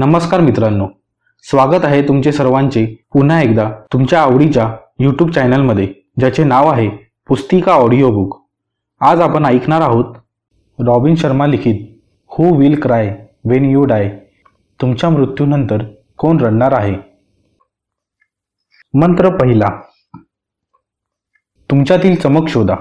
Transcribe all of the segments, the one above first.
नमस्कार मित्रांनो. स्वागत आहे तुमचे सर्वांचे पुन्हा एकदा तुमच्या आवडीच्या यूट्यूब चॅनलमध्ये ज्याचे नाव आहे पुस्तिका ऑडिओ बुक आज आपण ऐकणार आहोत रॉबिन शर्मा लिखित who will cry when you die तुमच्या मृत्यूनंतर कोण रडणार आहे? मंत्र पहिला तुमच्यातील चमक शोधा.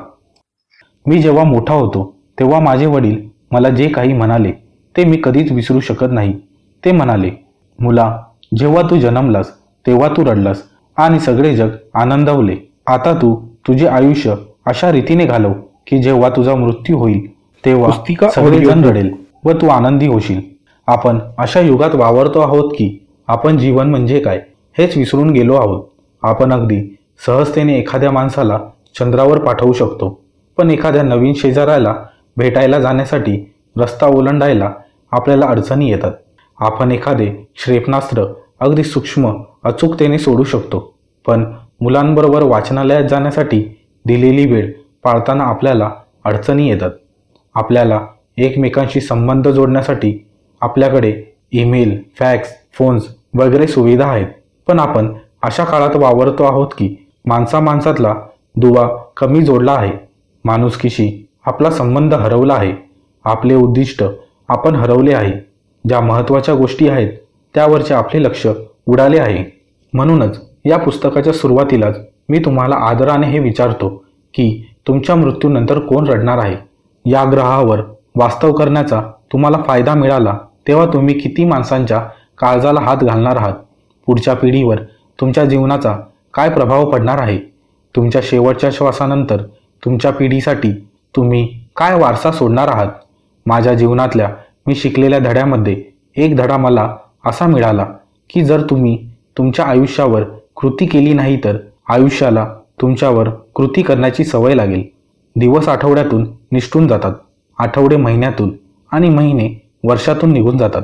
मी जेव्हा मोठा होतो तेव्हा माझे वडील मला जे काही म्हणाले ते मी कधीच विसरू शकत नाही. ते म्हणाले मुला जेव्हा तू जन्मलास तेव्हा तू रडलास आणि सगळे जग आनंदवले. आता तू तुझे आयुष्य अशा रीतीने घालव की जेव्हा तुझा मृत्यू होईल तेव्हा सगळेजण रडेल व तू आनंदी होशील. आपण अशा युगात वावरतो आहोत की आपण जीवन म्हणजे काय हेच विसरून गेलो आहोत. आपण अगदी सहजतेने एखाद्या माणसाला चंद्रावर पाठवू शकतो. पण एखाद्या नवीन शेजाऱ्याला भेटायला जाण्यासाठी रस्ता ओलांडायला आपल्याला अडचणी येतात. आपण एखादे क्षेपणास्त्र अगदी सूक्ष्म अचूकतेने सोडू शकतो. पण मुलांबरोबर वाचनालयात जाण्यासाठी दिलेली वेळ पाळताना आपल्याला अडचणी येतात. आपल्याला एकमेकांशी संबंध जोडण्यासाठी आपल्याकडे ईमेल फॅक्स फोन्स वगैरे सुविधा आहेत. पण आपण अशा काळात वावरतो आहोत की माणसा माणसातला दुवा कमी जोडला आहे. माणुसकीशी आपला संबंध हरवला आहे. आपले उद्दिष्ट आपण हरवले आहे. ज्या महत्त्वाच्या गोष्टी आहेत त्यावरचे आपले लक्ष उडाले आहे. म्हणूनच या पुस्तकाच्या सुरुवातीलाच मी तुम्हाला आदराने हे विचारतो की तुमच्या मृत्यूनंतर कोण रडणार आहे? या ग्रहावर वास्तव करण्याचा तुम्हाला फायदा मिळाला तेव्हा तुम्ही किती माणसांच्या काळजाला हात घालणार आहात? पुढच्या पिढीवर तुमच्या जीवनाचा काय प्रभाव पडणार आहे? तुमच्या शेवटच्या श्वासानंतर तुमच्या पिढीसाठी तुम्ही काय वारसा सोडणार आहात? माझ्या जीवनातल्या मी शिकलेल्या धड्यामध्ये एक धडा मला असा मिळाला की जर तुम्ही तुमच्या आयुष्यावर कृती केली नाही तर आयुष्याला तुमच्यावर कृती करण्याची सवय लागेल. दिवस आठवड्यातून निष्ठून जातात आठवडे महिन्यातून आणि महिने वर्षातून निघून जातात.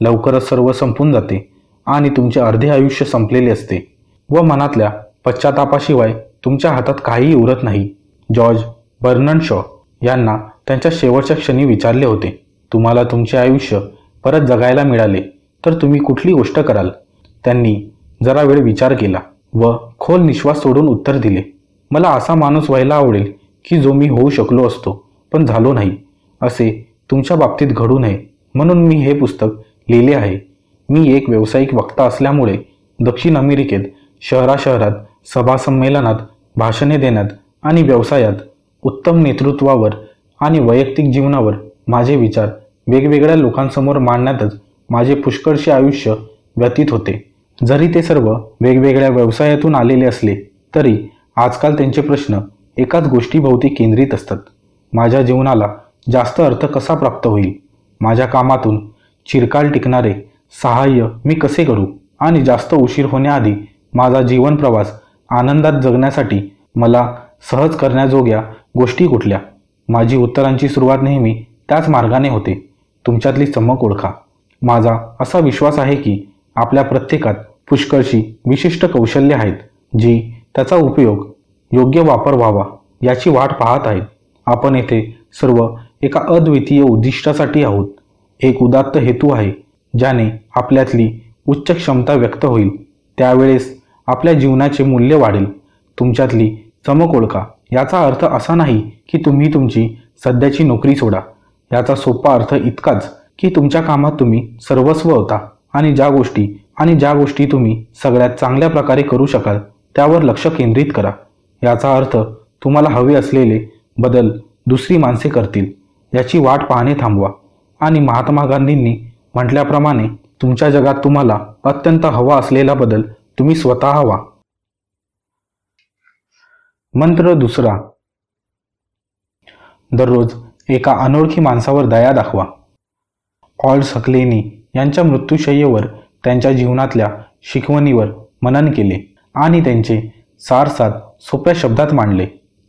लवकरच सर्व संपून जाते आणि तुमचे अर्धे आयुष्य संपलेले असते व मनातल्या पश्चातापाशिवाय तुमच्या हातात काहीही उरत नाही. जॉर्ज बर्नन शॉ यांना त्यांच्या शेवटच्या क्षणी विचारले होते. तुम्हाला तुमचे आयुष्य परत जगायला मिळाले तर तुम्ही कुठली गोष्ट कराल? त्यांनी जरा वेळ विचार केला व खोल निश्वास सोडून उत्तर दिले मला असा माणूस व्हायला आवडेल की जो मी होऊ शकलो असतो पण झालो नाही. असे तुमच्या बाबतीत घडू नये. म्हणून मी हे पुस्तक लिहिले आहे. मी एक व्यावसायिक वक्ता असल्यामुळे दक्षिण अमेरिकेत शहराशहरात सभासंमेलनात भाषणे देण्यात आणि व्यवसायात उत्तम नेतृत्वावर आणि वैयक्तिक जीवनावर माझे विचार वेगवेगळ्या लोकांसमोर मांडण्यातच माझे पुष्कळसे आयुष्य व्यतीत होते. जरी ते सर्व वेगवेगळ्या व्यवसायातून आलेले असले तरी आजकाल त्यांचे प्रश्न एकाच गोष्टीभोवती केंद्रित असतात. माझ्या जीवनाला जास्त अर्थ कसा प्राप्त होईल? माझ्या कामातून चिरकाल टिकणारे सहाय्य मी कसे करू? आणि जास्त उशीर होण्याआधी माझा जीवन प्रवास आनंदात जगण्यासाठी मला सहज करण्याजोग्या गोष्टी कुठल्या? माझी उत्तरांची सुरुवात नेहमी त्याच मार्गाने होते. तुमच्यातली चमक ओळखा. माझा असा विश्वास आहे की आपल्या प्रत्येकात पुष्कळशी विशिष्ट कौशल्य आहेत जी त्याचा उपयोग योग्य वापर व्हावा याची वाट पाहत आहेत. आपण येथे सर्व एका अद्वितीय उद्दिष्टासाठी आहोत. एक उदात्त हेतू आहे ज्याने आपल्यातली उच्च क्षमता व्यक्त होईल. त्यावेळेस आपल्या जीवनाचे मूल्य वाढेल. तुमच्यातली चमक ओळखा. याचा अर्थ असा नाही की तुम्ही तुमची सध्याची नोकरी सोडा. याचा सोपा अर्थ इतकाच की तुमच्या कामात तुम्ही सर्वस्व होता आणि ज्या गोष्टी आणि ज्या गोष्टी तुम्ही सगळ्यात चांगल्या प्रकारे करू शकाल त्यावर लक्ष केंद्रित करा. याचा अर्थ तुम्हाला हवे असलेले बदल दुसरी माणसे करतील याची वाट पाहणे थांबवा. आणि महात्मा गांधींनी म्हटल्याप्रमाणे तुमच्या जगात तुम्हाला अत्यंत हवा असलेला बदल तुम्ही स्वतः हवा. मंत्र दुसरा. दररोज एका अनोळखी माणसावर दया दाखवा. ऑल सकलेनी यांच्या मृत्यूशय्येवर त्यांच्या जीवनातल्या शिकवणीवर मनन केले आणि त्यांचे सारसात सोप्या शब्दात मांडले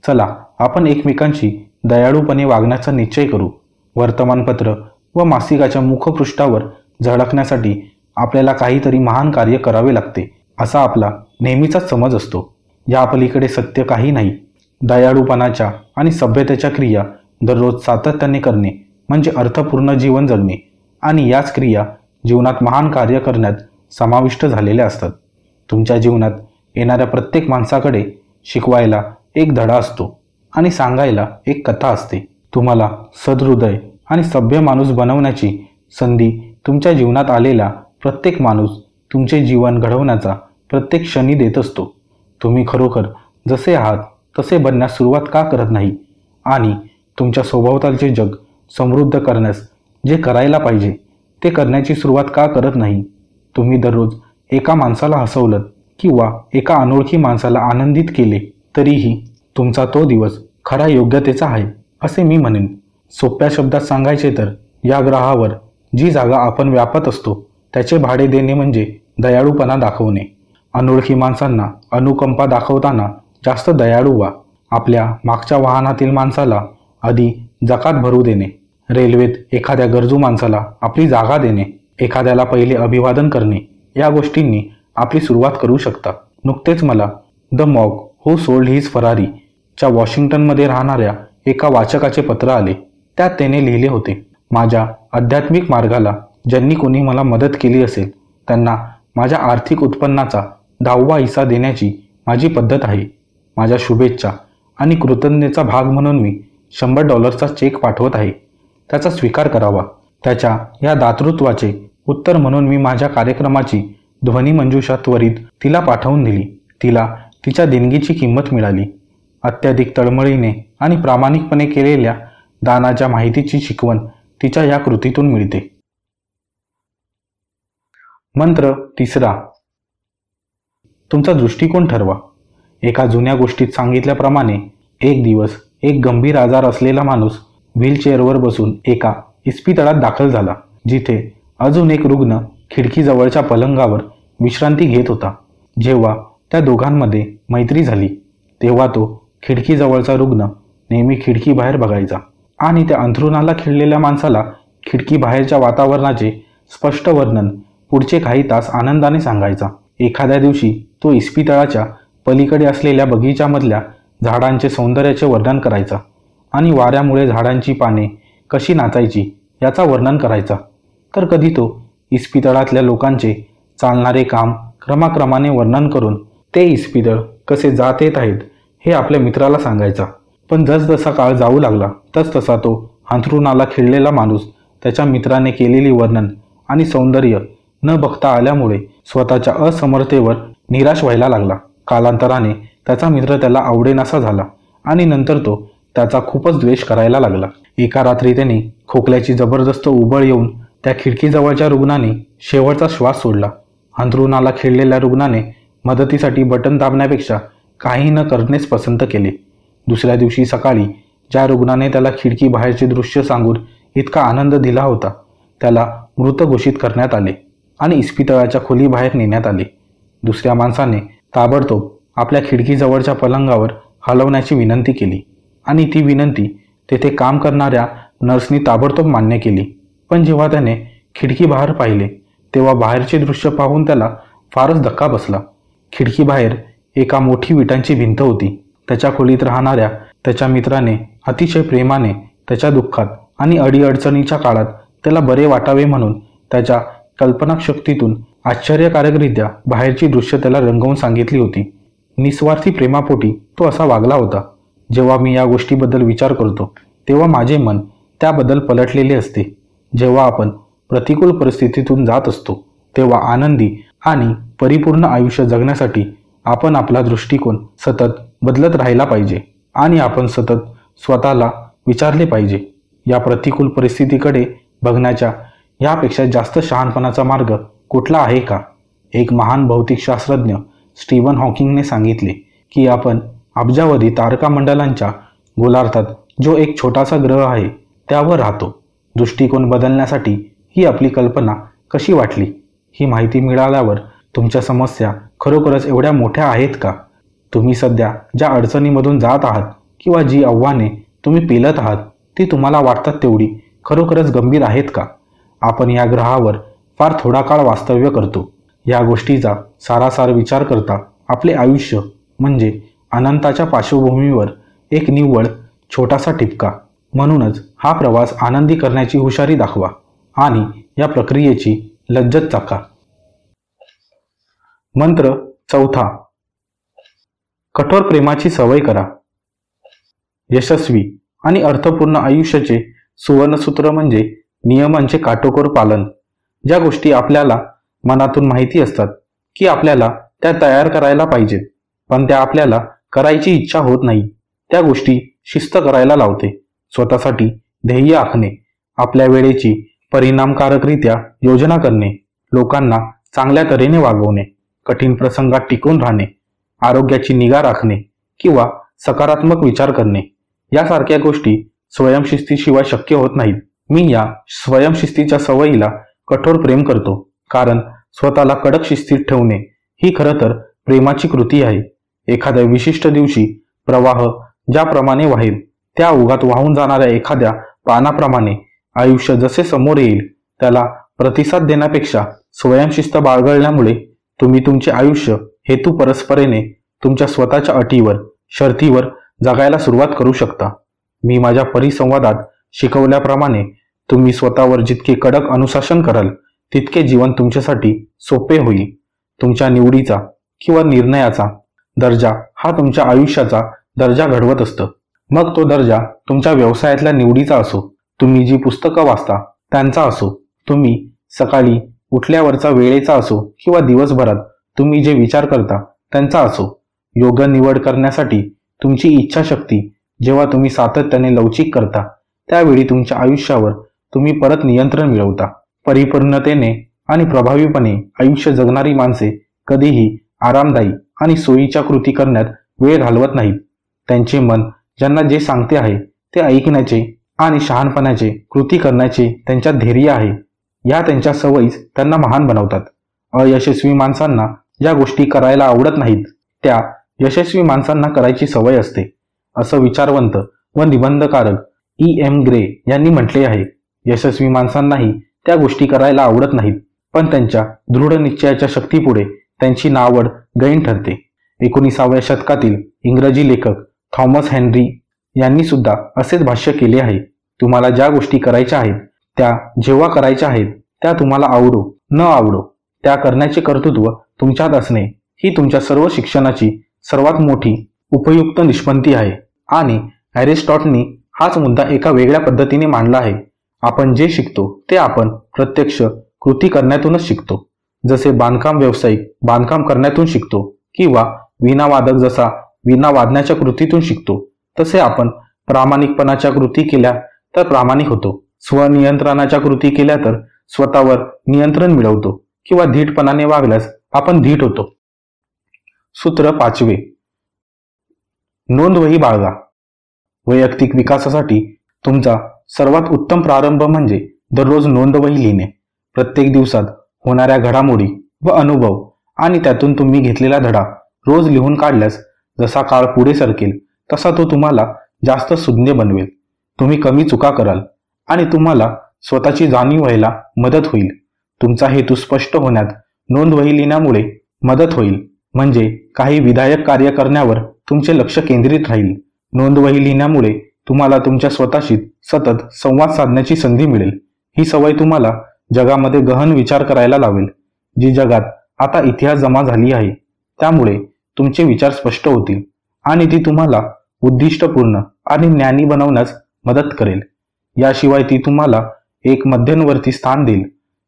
चला आपण एकमेकांशी दयाळूपणे वागण्याचा निश्चय करू. वर्तमानपत्र व मासिकाच्या मुखपृष्ठावर झळकण्यासाठी आपल्याला काहीतरी महान कार्य करावे लागते असा आपला नेहमीचाच समज असतो. या पलीकडे सत्य काही नाही. दयाळूपणाच्या आणि सभ्यतेच्या क्रिया दररोज सातत्याने करणे म्हणजे अर्थपूर्ण जीवन जगणे आणि याच क्रिया जीवनात महान कार्य करण्यात समाविष्ट झालेल्या असतात. तुमच्या जीवनात येणाऱ्या प्रत्येक माणसाकडे शिकवायला एक धडा असतो आणि सांगायला एक कथा असते. तुम्हाला सदहृदय आणि सभ्य माणूस बनवण्याची संधी तुमच्या जीवनात आलेला प्रत्येक माणूस तुमचे जीवन घडवण्याचा प्रत्येक क्षणी देत असतो. तुम्ही खरोखर जसे आहात तसे बनण्यास सुरुवात का करत नाही? आणि तुमच्या स्वभावतालचे जग समृद्ध करण्यास जे करायला पाहिजे ते करण्याची सुरुवात का करत नाही? तुम्ही दररोज एका माणसाला हसवलं किंवा एका अनोळखी माणसाला आनंदित केले तरीही तुमचा तो दिवस खरा योग्यतेचा आहे असे मी म्हणेन. सोप्या शब्दात सांगायचे तर या ग्रहावर जी जागा आपण व्यापत असतो त्याचे भाडे देणे म्हणजे दयाळूपणा दाखवणे. अनोळखी माणसांना अनुकंपा दाखवताना जास्त दयाळू व्हा. आपल्या मागच्या वाहनातील माणसाला आधी जकात भरू देणे रेल्वेत एखाद्या गरजू माणसाला आपली जागा देणे एखाद्याला पहिले अभिवादन करणे या गोष्टींनी आपली सुरुवात करू शकता. नुकतेच मला द मॉग हो सोल्ड हिज फरारी च्या वॉशिंग्टनमध्ये राहणाऱ्या एका वाचकाचे पत्र आले. त्यात त्याने लिहिले होते माझ्या आध्यात्मिक मार्गाला ज्यांनी कोणी मला मदत केली असेल त्यांना माझ्या आर्थिक उत्पन्नाचा दहावा हिस्सा देण्याची माझी पद्धत आहे. माझ्या शुभेच्छा आणि कृतज्ञतेचा भाग म्हणून मी शंभर डॉलरचा चेक पाठवत आहे. त्याचा स्वीकार करावा. त्याच्या या दातृत्वाचे उत्तर म्हणून मी माझ्या कार्यक्रमाची ध्वनिमंजुषा त्वरित तिला पाठवून दिली. तिला तिच्या देणगीची किंमत मिळाली. अत्याधिक तळमळीने आणि प्रामाणिकपणे केलेल्या दानाच्या माहितीची शिकवण तिच्या या कृतीतून मिळते. मंत्र तिसरा. तुमचा दृष्टिकोन ठरवा. एका जुन्या गोष्टीत सांगितल्याप्रमाणे एक दिवस एक गंभीर आजार असलेला माणूस व्हीलचेअरवर बसून एका इस्पितळात दाखल झाला जिथे अजून एक रुग्ण खिडकीजवळच्या पलंगावर विश्रांती घेत होता. जेव्हा त्या दोघांमध्ये मैत्री झाली तेव्हा तो खिडकीजवळचा रुग्ण नेहमी खिडकीबाहेर बघायचा आणि त्या अंथरुणाला खिळलेल्या माणसाला खिडकीबाहेरच्या वातावरणाचे स्पष्ट वर्णन पुढचे काही तास आनंदाने सांगायचा. एखाद्या दिवशी तो इस्पितळाच्या पलीकडे असलेल्या बगीच्यामधल्या झाडांचे सौंदर्याचे वर्णन करायचा आणि वाऱ्यामुळे झाडांची पाने कशी नाचायची याचा वर्णन करायचा. तर कधी तो इस्पितळातल्या लोकांचे चालणारे काम क्रमाक्रमाने वर्णन करून ते इस्पितळ कसे जात येत आहेत हे आपल्या मित्राला सांगायचा. पण जसजसा काळ जाऊ लागला तसतसा तो अंथरुणाला खिळलेला माणूस त्याच्या मित्राने केलेली वर्णन आणि सौंदर्य न बघता आल्यामुळे स्वतःच्या असमर्थतेवर निराश व्हायला लागला. कालांतराने त्याचा मित्र त्याला आवडेनासा झाला आणि नंतर तो त्याचा खूपच द्वेष करायला लागला. एका रात्री त्याने खोकल्याची जबरदस्त उबळ येऊन त्या खिडकीजवळच्या रुग्णाने शेवटचा श्वास सोडला. अंथरुणाला खेळलेल्या रुग्णाने मदतीसाठी बटन दाबण्यापेक्षा काही न करणेच पसंत केले. दुसऱ्या दिवशी सकाळी ज्या रुग्णाने त्याला खिडकी बाहेरचे दृश्य सांगून इतका आनंद दिला होता त्याला मृत घोषित करण्यात आले आणि इस्पितळाच्या खोलीबाहेर नेण्यात आले. दुसऱ्या माणसाने ताबडतोब आपल्या खिडकीजवळच्या पलंगावर हलवण्याची विनंती केली. आणि ती विनंती तेथे काम करणाऱ्या नर्सनी ताबडतोब मान्य केली. पण जेव्हा त्याने खिडकी बाहेर पाहिले तेव्हा बाहेरचे दृश्य पाहून त्याला फारच धक्का बसला. खिडकीबाहेर एका मोठी विटांची भिंत होती. त्याच्या खोलीत राहणाऱ्या त्याच्या मित्राने अतिशय प्रेमाने त्याच्या दुःखात आणि अडीअडचणीच्या काळात त्याला बरे वाटावे म्हणून त्याच्या कल्पनाशक्तीतून आश्चर्यकारकरित्या बाहेरची दृश्य त्याला रंगवून सांगितली होती. निस्वार्थी प्रेमापोटी तो असा वागला होता. जेव्हा मी या गोष्टीबद्दल विचार करतो तेव्हा माझे मन त्याबद्दल पलटलेले असते. जेव्हा आपण प्रतिकूल परिस्थितीतून जात असतो तेव्हा आनंदी आणि परिपूर्ण आयुष्य जगण्यासाठी आपण आपला दृष्टिकोन सतत बदलत राहिला पाहिजे आणि आपण सतत स्वतःला विचारले पाहिजे. या प्रतिकूल परिस्थितीकडे बघण्याच्या यापेक्षा जास्त शहाणपणाचा मार्ग कुठला आहे का? एक महान भौतिकशास्त्रज्ञ स्टीवन हॉकिंगने सांगितले की आपण अब्जावधी तारकामंडलांच्या गोलार्धात जो एक छोटासा ग्रह आहे त्यावर राहतो. दृष्टिकोन बदलण्यासाठी ही आपली कल्पना कशी वाटली? ही माहिती मिळाल्यावर तुमच्या समस्या खरोखरच एवढ्या मोठ्या आहेत का? तुम्ही सध्या ज्या अडचणीमधून जात आहात किंवा जी आव्हाने तुम्ही पेलत आहात ती तुम्हाला वाटतात तेवढी खरोखरच गंभीर आहेत का? आपण या ग्रहावर फार थोडा काळ वास्तव्य करतो. या गोष्टीचा सारासार विचार करता आपले आयुष्य म्हणजे अनंताच्या पार्श्वभूमीवर एक निव्वळ छोटासा टिपका म्हणूनच हा प्रवास आनंदी करण्याची हुशारी दाखवा आणि या प्रक्रियेची लज्जत चाका. मंत्र चौथा. कठोर प्रेमाची सवय करा. यशस्वी आणि अर्थपूर्ण आयुष्याचे सुवर्णसूत्र म्हणजे नियमांचे काटोकोर पालन. ज्या गोष्टी आपल्याला मनातून माहिती असतात की आपल्याला त्या तयार करायला पाहिजेत पण त्या आपल्याला करायची इच्छा होत नाही. त्या गोष्टी शिस्त करायला लावते. स्वतःसाठी ध्येय आखणे आपल्या वेळेची परिणामकारकरित्या योजना करणे लोकांना चांगल्या तऱ्हेने वागवणे कठीण प्रसंगात टिकून राहणे आरोग्याची निगा राखणे किंवा सकारात्मक विचार करणे यासारख्या गोष्टी स्वयंशिस्तीशिवाय शक्य होत नाहीत. मी या स्वयंशिस्तीच्या सवयीला कठोर प्रेम करतो. कारण स्वतःला कडक शिस्तीत ठेवणे ही खरं तर प्रेमाची कृती आहे. एखाद्या विशिष्ट दिवशी प्रवाह ज्याप्रमाणे वाहेल त्या उगात वाहून जाणाऱ्या एखाद्या पानाप्रमाणे आयुष्य जसे समोर येईल त्याला प्रतिसाद देण्यापेक्षा स्वयंशिस्त बाळगळल्यामुळे तुम्ही तुमचे आयुष्य हेतू परस्परेने तुमच्या स्वतःच्या अटीवर शर्तीवर जगायला सुरुवात करू शकता. मी माझ्या परिसंवादात शिकवल्याप्रमाणे तुम्ही स्वतःवर जितके कडक अनुशासन कराल तितके जीवन तुमच्यासाठी सोपे होईल. तुमच्या निवडीचा किंवा निर्णयाचा दर्जा हा तुमच्या आयुष्याचा दर्जा घडवत असतं. मग तो दर्जा तुमच्या व्यवसायातल्या निवडीचा असो तुम्ही जी पुस्तकं वाचता त्यांचा असो तुम्ही सकाळी उठल्यावरचा वेळेचा असो किंवा दिवसभरात तुम्ही जे विचार करता त्यांचा असो. योग्य निवड करण्यासाठी तुमची इच्छाशक्ती जेव्हा तुम्ही सातत्याने लवचिक करता त्यावेळी तुमच्या आयुष्यावर तुम्ही परत नियंत्रण मिळवता. परिपूर्णतेने आणि प्रभावीपणे आयुष्य जगणारी माणसे कधीही आरामदायी आणि सोयीच्या कृती करण्यात वेळ घालवत नाहीत. त्यांचे मन ज्यांना जे सांगते आहे ते ऐकण्याचे आणि शहाणपणाचे कृती करण्याचे त्यांच्यात धैर्य आहे. या त्यांच्या सवयीच त्यांना महान बनवतात. अयशस्वी माणसांना ज्या गोष्टी करायला आवडत नाहीत. त्या यशस्वी माणसांना करायची सवय असते. असं विचारवंत व निबंधकारक ई एम ग्रे यांनी म्हटले आहे. यशस्वी माणसांनाही त्या गोष्टी करायला आवडत नाहीत. पण त्यांच्या दृढ निश्चयाच्या शक्तीपुढे त्यांची नावड गैन ठरते. एकोणीसाव्या शतकातील इंग्रजी लेखक थॉमस हेनरी यांनी सुद्धा असेच भाष्य केले आहे. तुम्हाला ज्या गोष्टी करायच्या आहेत त्या जेव्हा करायच्या आहेत त्या तुम्हाला आवडो न आवडो त्या करण्याचे कर्तृत्व तुमच्यात असणे ही तुमच्या सर्व शिक्षणाची सर्वात मोठी उपयुक्त निष्पत्ती आहे. आणि ॲरिस्टॉटनी हाच मुद्दा एका वेगळ्या पद्धतीने मांडला आहे. आपण जे शिकतो ते आपण प्रत्यक्ष कृती करण्यातूनच शिकतो. जसे बांधकाम व्यावसायिक बांधकाम करण्यातून शिकतो किंवा विनावादक जसा विना वादण्याच्या कृतीतून शिकतो तसे आपण प्रामाणिकपणाच्या कृती केल्या तर प्रामाणिक होतो. स्वनियंत्रणाच्या कृती केल्या तर स्वतःवर नियंत्रण मिळवतो किंवा धीटपणाने वागल्यास आपण धीट होतो. सूत्र पाचवे. नोंदवही बाळगा. वैयक्तिक विकासासाठी तुमचा सर्वात उत्तम प्रारंभ म्हणजे दररोज नोंदवही लिहिणे. प्रत्येक दिवसात होणाऱ्या घडामोडी व अनुभव आणि त्यातून तुम्ही घेतलेला धडा रोज लिहून काढल्यास जसा काळ पुढे सरकेल तसा तो तुम्हाला जास्त सुज्ञ बनवेल. तुम्ही कमी चुका कराल आणि तुम्हाला स्वतःची जाणीव व्हायला मदत होईल. तुमचा हेतू स्पष्ट होण्यात नोंदवही लिहिण्यामुळे मदत होईल. म्हणजे काही विधायक कार्य करण्यावर तुमचे लक्ष केंद्रित राहील. नोंदवही लिहिण्यामुळे तुम्हाला तुमच्या स्वतःशी सतत संवाद साधण्याची संधी मिळेल. ही सवय तुम्हाला जगामध्ये गहन विचार करायला लावेल जी जगात आता इतिहास जमा झाली आहे. त्यामुळे तुमचे विचार स्पष्ट होतील आणि ती तुम्हाला उद्दिष्टपूर्ण आणि ज्ञानी बनवण्यास मदत करेल. याशिवाय ती तुम्हाला एक मध्यवर्ती स्थान देईल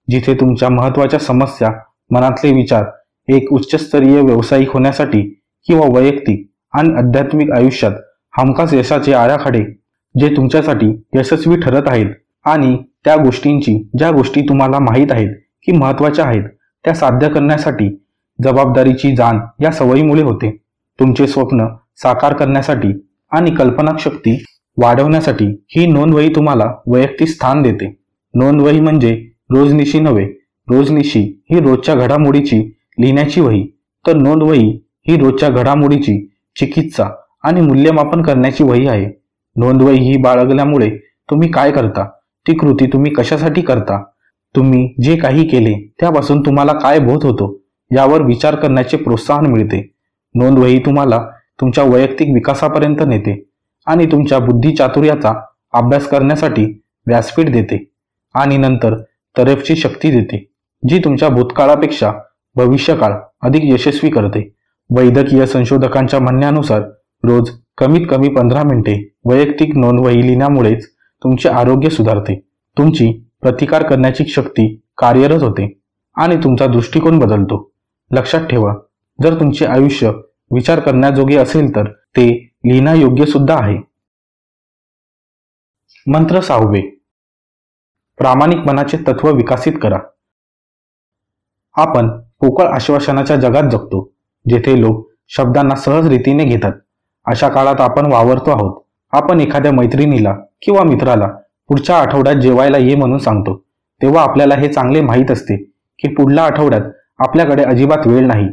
जिथे तुमच्या महत्त्वाच्या समस्या मनातले विचार एक उच्चस्तरीय व्यावसायिक होण्यासाठी किंवा वैयक्तिक आणि आध्यात्मिक आयुष्यात हमखास यशाचे आराखडे जे तुमच्यासाठी यशस्वी ठरत आहेत आणि त्या गोष्टींची ज्या गोष्टी तुम्हाला माहीत आहेत की महत्त्वाच्या आहेत त्या साध्य करण्यासाठी जबाबदारीची जाण या सवयीमुळे होते. तुमचे स्वप्न साकार करण्यासाठी आणि कल्पनाशक्ती वाढवण्यासाठी ही नोंदवही तुम्हाला वैयक्तिक स्थान देते. नोंदवही म्हणजे रोजनिशी नव्हे रोजनिशी ही रोजच्या घडामोडीची लिहिण्याची वही. तर नोंदवही ही रोजच्या घडामोडीची चिकित्सा आणि मूल्यमापन करण्याची वही आहे. नोंदवही ही बाळगल्यामुळे तुम्ही काय करता? ती कृती तुम्ही कशासाठी करता? तुम्ही जे काही केले त्यापासून तुम्हाला काय बोध होतो? यावर विचार करण्याचे प्रोत्साहन मिळते. नोंदवही तुम्हाला तुमच्या वैयक्तिक विकासापर्यंत नेते आणि तुमच्या बुद्धी चातुर्याचा अभ्यास करण्यासाठी व्यासपीठ देते आणि नंतर तरेफची शक्ती देते जी तुमच्या भूतकाळापेक्षा भविष्यकाळ अधिक यशस्वी करते. वैद्यकीय संशोधकांच्या म्हणण्यानुसार रोज कमीत कमी पंधरा मिनिटे वैयक्तिक नोंदवही लिहिण्यामुळेच तुमचे आरोग्य सुधारते. तुमची प्रतिकार करण्याची शक्ती कार्यरत होते आणि तुमचा दृष्टिकोन बदलतो. लक्षात ठेवा जर तुमचे आयुष्य विचार करण्याजोगे असेल तर ते लिहिण्यायोग्य सुद्धा आहे. मंत्र सहावे. प्रामाणिकपणाचे तत्व विकसित करा. आपण पोकळ आश्वासनाच्या जगात जगतो जेथे लोक शब्दांना सहज रीतीने घेतात. अशा काळात आपण वावरतो आहोत. आपण एखाद्या मैत्रिणीला किंवा मित्राला पुढच्या आठवड्यात जेवायला ये म्हणून सांगतो. तेव्हा आपल्याला हे चांगले माहीत असते की पुढल्या आठवड्यात आपल्याकडे अजिबात वेळ नाही.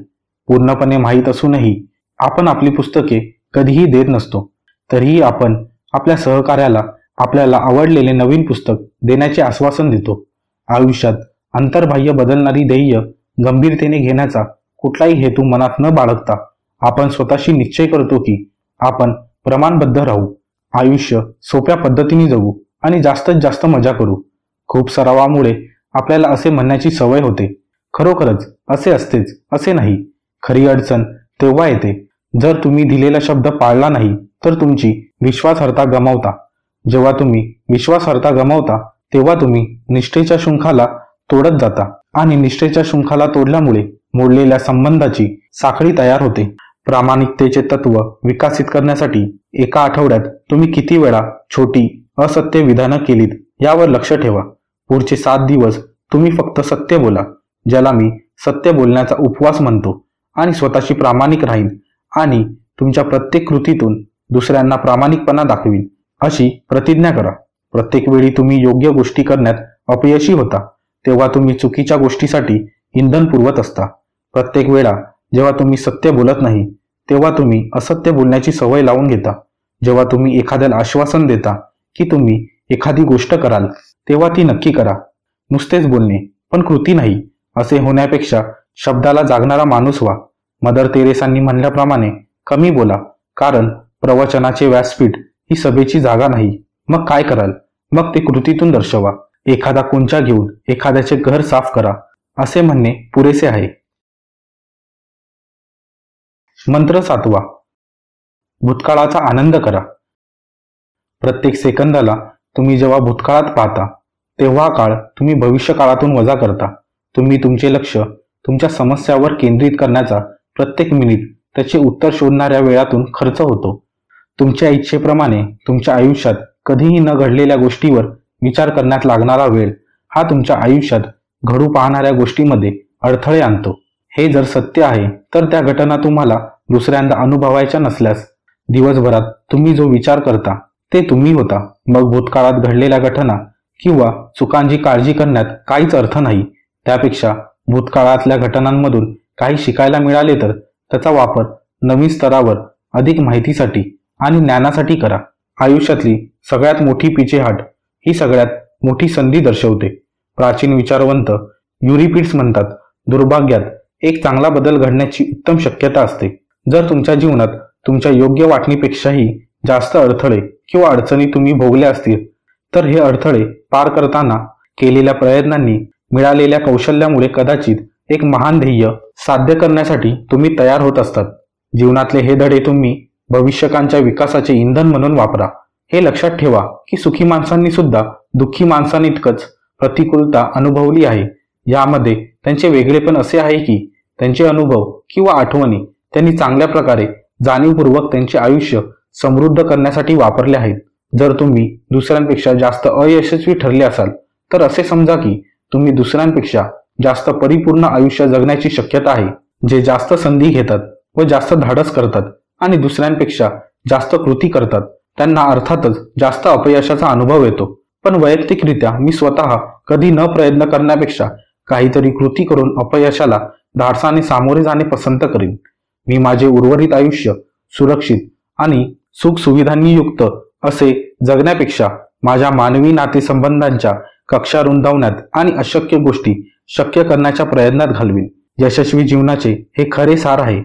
पूर्णपणे माहीत असूनही आपण आपली पुस्तके कधीही देत नसतो. तरीही आपण आपल्या सहकार्याला आपल्याला आवडलेले नवीन पुस्तक देण्याचे आश्वासन देतो. आयुष्यात अंतर्बाह्य बदलणारी ध्येय गंभीरतेने घेण्याचा कुठलाही हेतू मनात न बाळगता आपण स्वतःशी निश्चय करतो की आपण प्रमाणबद्ध राहू आयुष्य सोप्या पद्धतीने जगू आणि जास्तीत जास्त मजा करू. खूप सरावामुळे आपल्याला असे म्हणण्याची सवय होते खरोखरच असे असतेच असे नाही. खरी अडचण तेव्हा येते. जर तुम्ही दिलेला शब्द पाळला नाही तर तुमची विश्वासार्हता गमावता. जेव्हा तुम्ही विश्वासार्हता गमावता तेव्हा तुम्ही निष्ठेच्या शृंखाला तोडत जाता आणि निष्ठेच्या शृंखाला तोडल्यामुळे मोडलेल्या संबंधाची साखळी तयार होते. प्रामाणिकतेचे तत्व विकसित करण्यासाठी एका आठवड्यात तुम्ही किती वेळा छोटी असत्य विधानं केलीत यावर लक्ष ठेवा. पुढचे सात दिवस तुम्ही फक्त सत्य बोला ज्याला मी सत्य बोलण्याचा उपवास म्हणतो आणि स्वतःशी प्रामाणिक राहीन आणि तुमच्या प्रत्येक कृतीतून दुसऱ्यांना प्रामाणिकपणा दाखवीन अशी प्रतिज्ञा करा. प्रत्येक वेळी तुम्ही योग्य गोष्टी करण्यात अपयशी होता तेव्हा तुम्ही चुकीच्या गोष्टीसाठी इंधन पुरवत असता. प्रत्येक वेळा जेव्हा तुम्ही सत्य बोलत नाही तेव्हा तुम्ही असत्य बोलण्याची सवय लावून घेता. जेव्हा तुम्ही एखाद्याला आश्वासन देता की तुम्ही एखादी गोष्ट कराल तेव्हा ती नक्की करा. नुसतेच बोलणे पण कृती नाही असे होण्यापेक्षा शब्दाला जागणारा माणूस व्हा. मदर तेरेसांनी म्हणल्याप्रमाणे कमी बोला कारण प्रवचनाचे व्यासपीठ ही सभेची जागा नाही. मग काय कराल? मग ते कृतीतून दर्शवा. एखादा कुंचा घेऊन एखाद्याचे घर साफ करा असे म्हणणे पुरेसे आहे. मंत्र सातवा. भूतकाळाचा आनंद करा. प्रत्येक सेकंदाला तुम्ही जेव्हा भूतकाळात पाहता तेव्हा काळ तुम्ही भविष्य काळातून वजा करता. तुम्ही तुमचे लक्ष तुमच्या समस्यावर केंद्रित करण्याचा प्रत्येक मिनिट त्याचे उत्तर शोधणाऱ्या वेळातून खर्च होतो. तुमच्या इच्छेप्रमाणे तुमच्या आयुष्यात कधीही न घडलेल्या गोष्टीवर विचार करण्यात लागणारा वेळ हा तुमच्या आयुष्यात घडू पाहणाऱ्या गोष्टीमध्ये अडथळे आणतो. हे जर सत्य आहे तर त्या घटना तुम्हाला दुसऱ्यांदा अनुभवायच्या नसल्यास दिवसभरात तुम्ही जो विचार करता ते तुम्ही होता. मग भूतकाळात घडलेल्या घटना किंवा चुकांची काळजी करण्यात काहीच अर्थ नाही. त्यापेक्षा भूतकाळातल्या घटनांमधून काही शिकायला मिळाले तर त्याचा वापर नवीन स्तरावर अधिक माहितीसाठी आणि ज्ञानासाठी करा. आयुष्यातली सगळ्यात मोठी पिचेहाट ही सगळ्यात मोठी संधी दर्शवते. प्राचीन विचारवंत युरिपिड्स म्हणतात दुर्भाग्यात एक चांगला बदल घडण्याची उत्तम शक्यता असते. जर तुमच्या जीवनात तुमच्या योग्य वाटणीपेक्षाही जास्त अडथळे किंवा अडचणी तुम्ही भोगल्या असतील तर हे अडथळे पार करताना केलेल्या प्रयत्नांनी मिळालेल्या कौशल्यामुळे कदाचित एक महान ध्येय साध्य करण्यासाठी तुम्ही तयार होत असतात. जीवनातले हे धडे तुम्ही भविष्यकांच्या विकासाचे इंधन म्हणून वापरा. हे लक्षात ठेवा की सुखी माणसांनी सुद्धा दुःखी माणसांइतकंच प्रतिकूलता अनुभवली आहे. यामध्ये त्यांचे वेगळेपण असे आहे की त्यांचे अनुभव किंवा आठवणी त्यांनी चांगल्या प्रकारे जाणीवपूर्वक त्यांचे आयुष्य समृद्ध करण्यासाठी वापरले आहेत जर तुम्ही दुसऱ्यांपेक्षा जास्त अयशस्वी ठरले असाल तर असे समजा की तुम्ही दुसऱ्यांपेक्षा जास्त परिपूर्ण आयुष्य जगण्याची शक्यता आहे जे जास्त संधी घेतात व जास्त धाडस करतात आणि दुसऱ्यांपेक्षा जास्त कृती करतात. त्यांना अर्थातच जास्त अपयशाचा अनुभव येतो. पण वैयक्तिकरित्या मी स्वतः कधी न प्रयत्न करण्यापेक्षा काहीतरी कृती करून अपयशाला धाडसाने सामोरे जाणे पसंत करीन. मी माझे उर्वरित आयुष्य सुरक्षित आणि सुखसुविधांनी युक्त असे जगण्यापेक्षा माझ्या मानवी नातेसंबंधांच्या कक्षा रुंदावण्यात आणि अशक्य गोष्टी शक्य करण्याच्या प्रयत्नात घालवीन. यशस्वी जीवनाचे हे खरे सार आहे.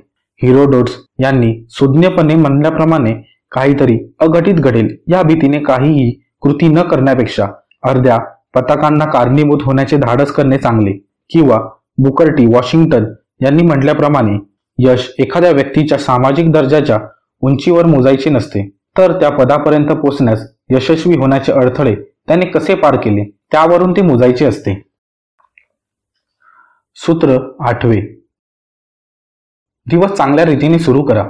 हिरोडोट्स यांनी सुज्ञपणे म्हणल्याप्रमाणे काहीतरी अघटित घडेल. या भीतीने काहीही कृती न करण्यापेक्षा अर्ध्या पताकांना कारणीभूत होण्याचे धाडस करणे चांगले. किंवा बुकर्टी वॉशिंग्टन यांनी म्हटल्याप्रमाणे यश एखाद्या व्यक्तीच्या सामाजिक दर्जाच्या उंचीवर मोजायचे नसते. तर त्या पदापर्यंत पोहोचण्यास यशस्वी होण्याचे अडथळे त्याने कसे पार केले त्यावरून ते मोजायचे असते. सूत्र आठवे. दिवस चांगल्या रीतीने सुरू करा.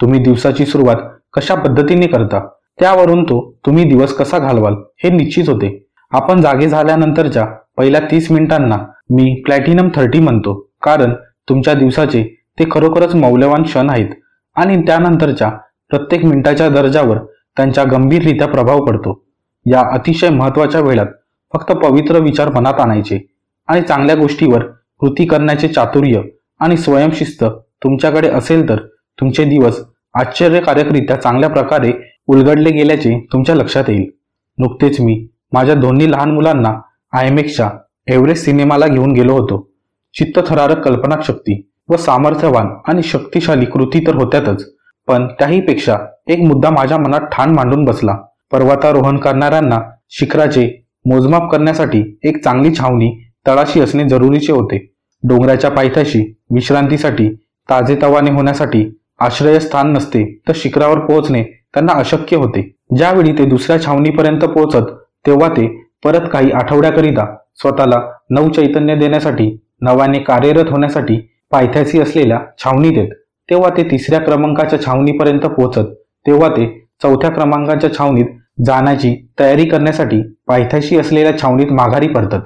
तुम्ही दिवसाची सुरुवात कशा पद्धतीने करता त्यावरून तो तुम्ही दिवस कसा घालवाल हे निश्चित होते. आपण जागे झाल्यानंतरच्या पहिल्या तीस मिनिटांना मी प्लॅटिनम थर्टी म्हणतो कारण तुमच्या दिवसाचे ते खरोखरच मौल्यवान क्षण आहेत. आणि त्यानंतरच्या प्रत्येक मिनिटाच्या दर्जावर त्यांचा गंभीररित्या प्रभाव पडतो. या अतिशय महत्त्वाच्या वेळात फक्त पवित्र विचार मनात आणायचे आणि चांगल्या गोष्टीवर कृती करण्याचे चातुर्य आणि स्वयंशिस्त तुमच्याकडे असेल तर तुमचे दिवस आश्चर्यकारकरित्या चांगल्या प्रकारे उलगडले गेल्याचे तुमच्या लक्षात येईल. नुकतेच मी माझ्या दोन्ही लहान मुलांना आयमेक्सच्या एव्हरेस्ट सिनेमाला घेऊन गेलो होतो. चित्तथरारक कल्पनाशक्ती व सामर्थ्यवान आणि शक्तिशाली कृती तर होत्यातच. पण त्याहीपेक्षा एक मुद्दा माझ्या मनात ठाण मांडून बसला. पर्वतारोहण करणाऱ्यांना शिखराचे मोजमाप करण्यासाठी एक चांगली छावणी तळाशी असणे जरुरीचे होते. डोंगराच्या पायथ्याशी विश्रांतीसाठी ताजेतवाने होण्यासाठी आश्रयस्थान नसते तर शिखरावर पोहोचणे त्यांना अशक्य होते. ज्यावेळी ते दुसऱ्या छावणीपर्यंत पोहोचत तेव्हा ते परत काही आठवड्याकरिता स्वतःला नवचैतन्य देण्यासाठी नव्याने कार्यरत होण्यासाठी पायथ्याशी असलेल्या छावणीत देत. तेव्हा ते तिसऱ्या क्रमांकाच्या छावणीपर्यंत पोहोचत. तेव्हा ते चौथ्या क्रमांकाच्या छावणीत जाण्याची तयारी करण्यासाठी पायथ्याशी असलेल्या छावणीत माघारी परतत.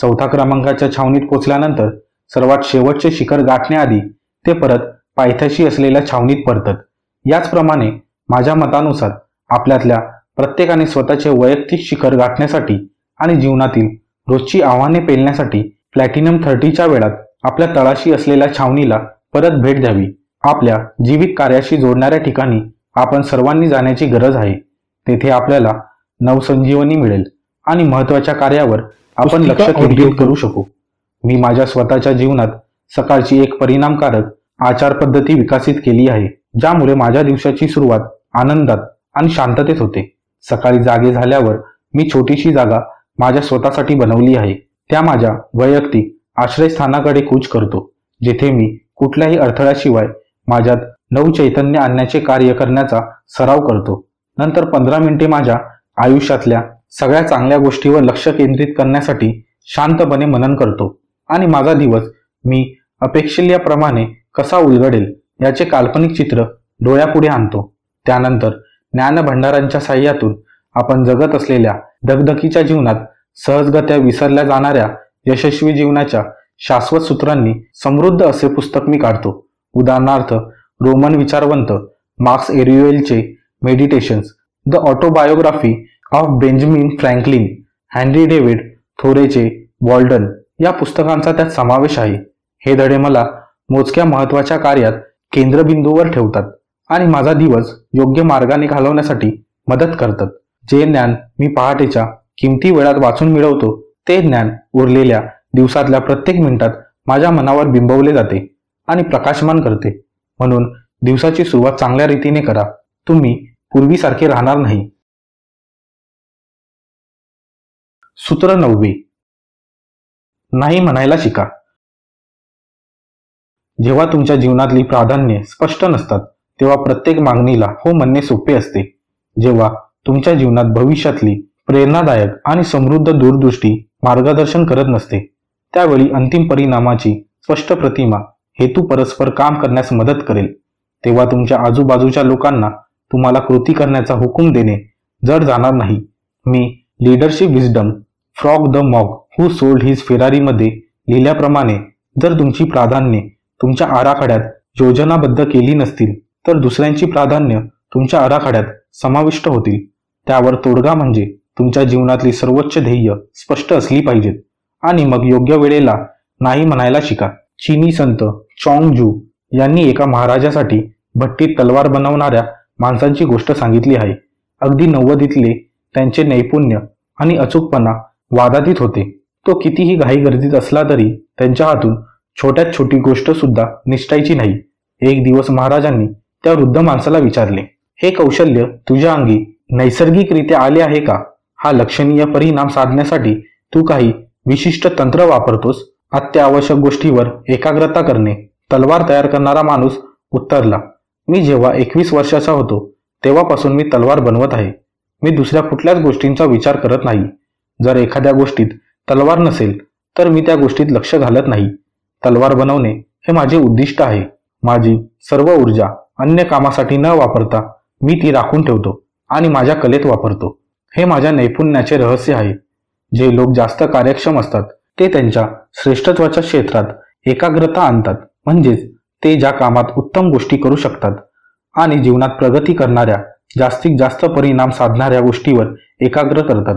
चौथ्या क्रमांकाच्या छावणीत पोचल्यानंतर सर्वात शेवटचे शिखर गाठण्याआधी ते परत पायथ्याशी असलेल्या छावणीत परतत. याचप्रमाणे माझ्या मतानुसार आपल्यातल्या प्रत्येकाने स्वतःचे वैयक्तिक शिखर गाठण्यासाठी आणि जीवनातील रोजची आव्हाने पेलण्यासाठी प्लॅटिनम थर्टीच्या वेळात आपल्या तळाशी असलेल्या छावणीला परत भेट द्यावी. आपल्या जीवित कार्याशी जोडणाऱ्या ठिकाणी आपण सर्वांनी जाण्याची गरज आहे. तेथे आपल्याला नवसंजीवनी मिळेल आणि महत्त्वाच्या कार्यावर आपण लक्ष केंद्रित करू शकू. मी माझ्या स्वतःच्या जीवनात सकाळची एक परिणामकारक आचार पद्धती विकसित केली आहे ज्यामुळे माझ्या दिवसाची सुरुवात आनंदात आणि शांततेत होते. सकाळी जागे झाल्यावर मी छोटीशी जागा माझ्या स्वतःसाठी बनवली आहे. त्या माझ्या वैयक्तिक आश्रयस्थानाकडे कूच करतो जेथे मी कुठल्याही अडथळ्याशिवाय माझ्यात नऊ चैतन्य आणण्याचे कार्य करण्याचा सराव करतो. नंतर पंधरा मिनिटे माझ्या आयुष्यातल्या सगळ्या चांगल्या गोष्टीवर लक्ष केंद्रित करण्यासाठी शांतपणे मनन करतो आणि माझा दिवस मी अपेक्षिल्याप्रमाणे कसा उलगडेल याचे काल्पनिक चित्र डोळ्यापुढे आणतो. त्यानंतर ज्ञानभंडारांच्या साह्यातून आपण जगत असलेल्या दगदकीच्या जीवनात सहजगत्या विसरल्या जाणाऱ्या यशस्वी जीवनाच्या शाश्वत सूत्रांनी समृद्ध असे पुस्तक मी काढतो. उदाहरणार्थ रोमन विचारवंत Marcus एरियुएलचे meditations the autobiography of Benjamin Franklin Henry David थोरेचे Walden या पुस्तकांचा त्यात समावेश आहे. हे धडे मला मोजक्या महत्त्वाच्या कार्यात केंद्रबिंदूवर ठेवतात आणि माझा दिवस योग्य मार्गाने घालवण्यासाठी मदत करतात. जे ज्ञान मी पहाटेच्या किमती वेळात वाचून मिळवतो ते ज्ञान उरलेल्या दिवसातल्या प्रत्येक मिनिटात माझ्या मनावर बिंबवले जाते आणि प्रकाशमान करते. म्हणून दिवसाची सुरुवात चांगल्या रीतीने करा. तुम्ही पूर्वीसारखे राहणार नाही. सूत्र नववे. नाही म्हणायला शिका. जेव्हा तुमच्या जीवनातली प्राधान्य स्पष्ट नसतात तेव्हा प्रत्येक मागणीला हो म्हणणे सोपे असते. जेव्हा तुमच्या जीवनात भविष्यातली प्रेरणादायक आणि समृद्ध दूरदृष्टी मार्गदर्शन करत नसते. त्यावेळी अंतिम परिणामाची स्पष्ट प्रतिमा हेतू परस्पर काम करण्यास मदत करेल. तेव्हा तुमच्या आजूबाजूच्या लोकांना तुम्हाला कृती करण्याचा हुकूम देणे जड जाणार नाही. मी leadership wisdom from the monk who sold his फेरारीमध्ये लिहिल्याप्रमाणे जर तुमची प्राधान्ये तुमच्या आराखड्यात योजनाबद्ध केली नसतील तर दुसऱ्यांची प्राधान्य तुमच्या आराखड्यात समाविष्ट होतील. त्यावर तोडगा म्हणजे तुमच्या जीवनातली सर्वोच्च ध्येय स्पष्ट असली पाहिजेत. आणि मग योग्य वेळेला नाही म्हणायला शिका. चीनी संत चॉंगजू यांनी एका महाराजासाठी भट्टीत तलवार बनवणाऱ्या माणसांची गोष्ट सांगितली आहे. अगदी नव्वदीतले त्यांचे नैपुण्य आणि अचूकपणा वादातीत होते. तो कितीही घाईगर्दीत असला तरी त्यांच्या हातून छोट्यात छोटी गोष्ट सुद्धा निष्ठायची नाही. एक दिवस महाराजांनी त्या वृद्ध माणसाला विचारले हे कौशल्य तुझ्या अंगी नैसर्गिकरित्या आले आहे का? हा लक्षणीय परिणाम साधण्यासाठी तू काही विशिष्ट तंत्र वापरतोस. अत्यावश्यक गोष्टीवर एकाग्रता करणे. तलवार तयार करणारा माणूस उत्तरला. मी जेव्हा एकवीस वर्षाचा होतो तेव्हापासून मी तलवार बनवत आहे. मी दुसऱ्या कुठल्याच गोष्टींचा विचार करत नाही. जर एखाद्या गोष्टीत तलवार नसेल तर मी त्या गोष्टीत लक्ष घालत नाही. तलवार बनवणे हे माझे उद्दिष्ट आहे. माझी सर्व ऊर्जा अन्य कामासाठी न वापरता मी ती राखून ठेवतो आणि माझ्या कलेत वापरतो. हे माझ्या नैपुण्याचे रहस्य आहे. जे लोक जास्त कार्यक्षम असतात ते त्यांच्या श्रेष्ठत्वाच्या क्षेत्रात एकाग्रता आणतात. म्हणजेच ते ज्या कामात उत्तम गोष्टी करू शकतात आणि जीवनात प्रगती करणाऱ्या जास्तीत जास्त परिणाम साधणाऱ्या गोष्टीवर एकाग्र करतात.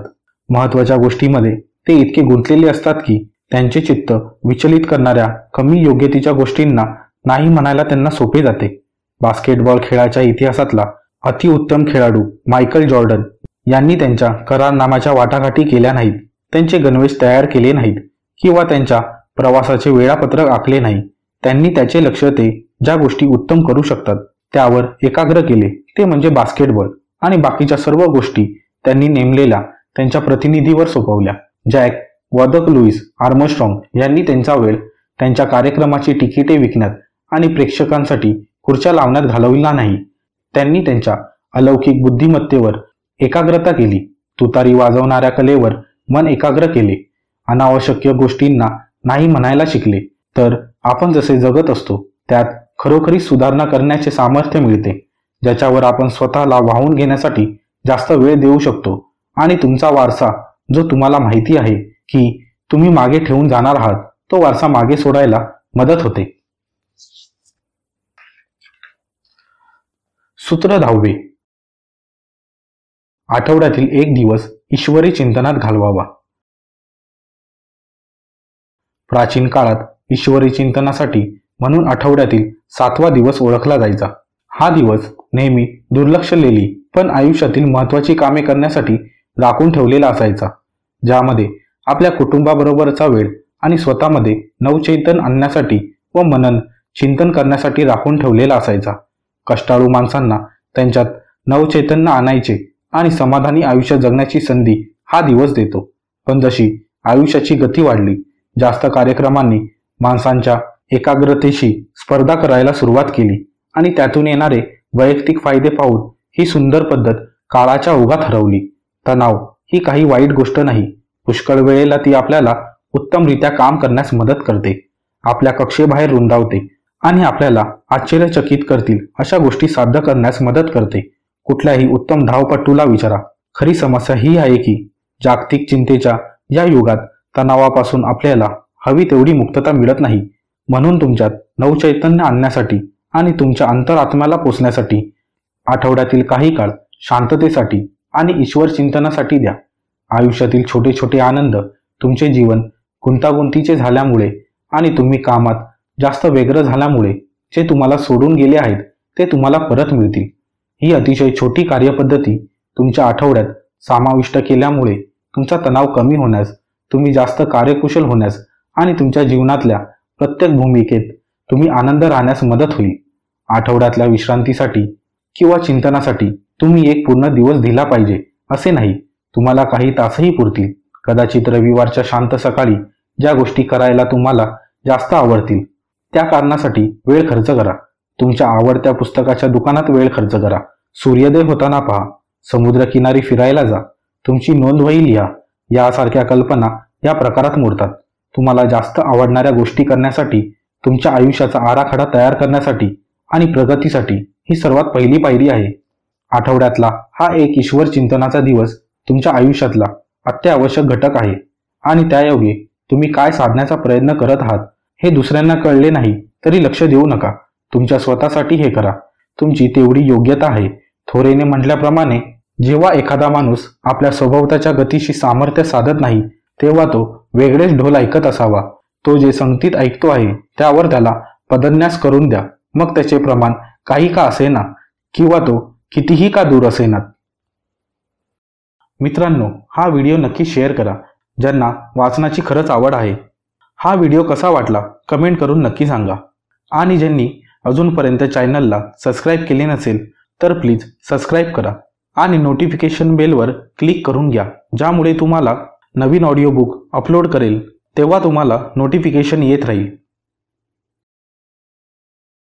महत्त्वाच्या गोष्टीमध्ये ते इतके गुंतलेले असतात की त्यांचे चित्त विचलित करणाऱ्या कमी योग्यतेच्या गोष्टींना नाही म्हणायला त्यांना सोपे जाते. बास्केटबॉल खेळाच्या इतिहासातला अतिउत्तम खेळाडू मायकल जॉर्डन यांनी त्यांच्या करारनामाच्या वाटाघाटी केल्या नाहीत. त्यांचे गणवेश तयार केले नाहीत किंवा त्यांच्या प्रवासाचे वेळापत्रक आखले नाही. त्यांनी त्याचे लक्ष ते ज्या गोष्टी उत्तम करू शकतात त्यावर एकाग्र केले. ते म्हणजे बास्केटबॉल आणि बाकीच्या सर्व गोष्टी त्यांनी नेमलेल्या त्यांच्या प्रतिनिधीवर सोपवल्या. जॅक वदक लुईस आर्मस्ट्रॉंग यांनी त्यांचा वेळ त्यांच्या कार्यक्रमाची तिकिटे विकण्यात आणि प्रेक्षकांसाठी खुर्च्या लावण्यात घालविला नाही. त्यांनी त्यांच्या अलौकिक बुद्धिमत्तेवर एकाग्रता केली. तुतारी वाजवणाऱ्या कलेवर मन एकाग्र केले. अनावश्यक गोष्टींना नाही म्हणायला शिकले. तर आपण जसे जगत असतो त्यात खरोखरी सुधारणा करण्याचे सामर्थ्य मिळते ज्याच्यावर आपण स्वतःला वाहून घेण्यासाठी जास्त वेळ देऊ शकतो. आणि तुमचा वारसा जो तुम्हाला माहिती आहे की तुम्ही मागे ठेवून जाणार आहात तो वारसा मागे सोडायला मदत होते. सूत्र दहावे आठवड्यातील एक दिवस ईश्वरी चिंतनात घालवावा. प्राचीन काळात ईश्वरी चिंतनासाठी म्हणून आठवड्यातील सातवा दिवस ओळखला जायचा. हा दिवस नेहमी दुर्लक्षलेली पण आयुष्यातील महत्वाची कामे करण्यासाठी राखून ठेवलेला असायचा. ज्यामध्ये आपल्या कुटुंबाबरोबरचा वेळ आणि स्वतःमध्ये नवचैतन आणण्यासाठी व मनन चिंतन करण्यासाठी राखून ठेवलेला असायचा. कष्टाळू माणसांना त्यांच्यात नवचैतन्य आणायचे आणि समाधानी आयुष्य जगण्याची संधी हा दिवस देतो. पण जशी आयुष्याची गती वाढली जास्त कार्यक्रमांनी माणसांच्या एकाग्रतेशी स्पर्धा करायला सुरुवात केली आणि त्यातून येणारे वैयक्तिक फायदे पाहून ही सुंदर पद्धत काळाच्या ओघात हरवली. तणाव ही काही वाईट गोष्ट नाही. पुष्कळ वेळेला ती आपल्याला उत्तमरित्या काम करण्यास मदत करते. आपल्या कक्षेबाहेर रुंदावते आणि आपल्याला आश्चर्यचकित करतील अशा गोष्टी साध्य करण्यास मदत करते. कुठल्याही उत्तम धावपट्टूला विचारा. खरी समस्या ही आहे की जागतिक चिंतेच्या या युगात तणावापासून आपल्याला हवी तेवढी मुक्तता मिळत नाही. म्हणून तुमच्यात नवचैतन्य आणण्यासाठी आणि तुमच्या अंतरात्म्याला पोचण्यासाठी आठवड्यातील काही काळ शांततेसाठी आणि ईश्वर चिंतनासाठी द्या. आयुष्यातील छोटे छोटे आनंद तुमचे जीवन गुंतागुंतीचे झाल्यामुळे आणि तुम्ही कामात जास्त वेगळं झाल्यामुळे जे तुम्हाला सोडून गेले आहेत ते तुम्हाला परत मिळतील. ही अतिशय छोटी कार्यपद्धती तुमच्या आठवड्यात समाविष्ट केल्यामुळे तुमचा तणाव कमी होण्यास तुम्ही जास्त कार्यकुशल होण्यास आणि तुमच्या जीवनातल्या प्रत्येक भूमिकेत तुम्ही आनंद राहण्यास मदत होईल. आठवड्यातल्या विश्रांतीसाठी किंवा चिंतनासाठी तुम्ही एक पूर्ण दिवस दिला पाहिजे असे नाही. तुम्हाला काही तासही पुरतील. कदाचित रविवारच्या शांत सकाळी ज्या गोष्टी करायला तुम्हाला जास्त आवडतील त्या कारणासाठी वेळ खर्च करा. तुमच्या आवडत्या पुस्तकाच्या दुकानात वेळ खर्च करा. सूर्योदय होताना पहा. समुद्रकिनारी फिरायला जा. तुमची नोंद होईल लिहा यासारख्या कल्पना या प्रकारात मोडतात तुम्हाला जास्त आवडणाऱ्या गोष्टी करण्यासाठी तुमच्या आयुष्याचा आराखडा तयार करण्यासाठी आणि प्रगतीसाठी ही सर्वात पहिली पायरी आहे. आठवड्यातला हा एक ईश्वर चिंतनाचा दिवस तुमच्या आयुष्यातला अत्यावश्यक घटक आहे. आणि त्यायोगे तुम्ही काय साधण्याचा प्रयत्न करत आहात हे दुसऱ्यांना कळले नाही तरी लक्ष देऊ नका. तुमच्या स्वतःसाठी हे करा. तुमची तेवढी योग्यता आहे. थोरेने म्हटल्याप्रमाणे जेव्हा एखादा माणूस आपल्या स्वभावताच्या गतीशी सामर्थ्य साधत नाही तेव्हा तो वेगळेच ढोल ऐकत असावा. तो जे संगतीत ऐकतो आहे त्यावर त्याला पदन्यास करून द्या. मग त्याचे प्रमाण काही का असेना किंवा तो कितीही का दूर असेना. मित्रांनो हा व्हिडिओ नक्की शेअर करा. ज्यांना वाचनाची खरंच आवड आहे. हा व्हिडिओ कसा वाटला कमेंट करून नक्की सांगा. आणि ज्यांनी अजूनपर्यंत चॅनलला सबस्क्राईब केले नसेल तर प्लीज सबस्क्राईब करा आणि नोटिफिकेशन बेलवर क्लिक करून घ्या. ज्यामुळे तुम्हाला नवीन ऑडिओ बुक अपलोड करेल तेव्हा तुम्हाला नोटिफिकेशन येत राहील.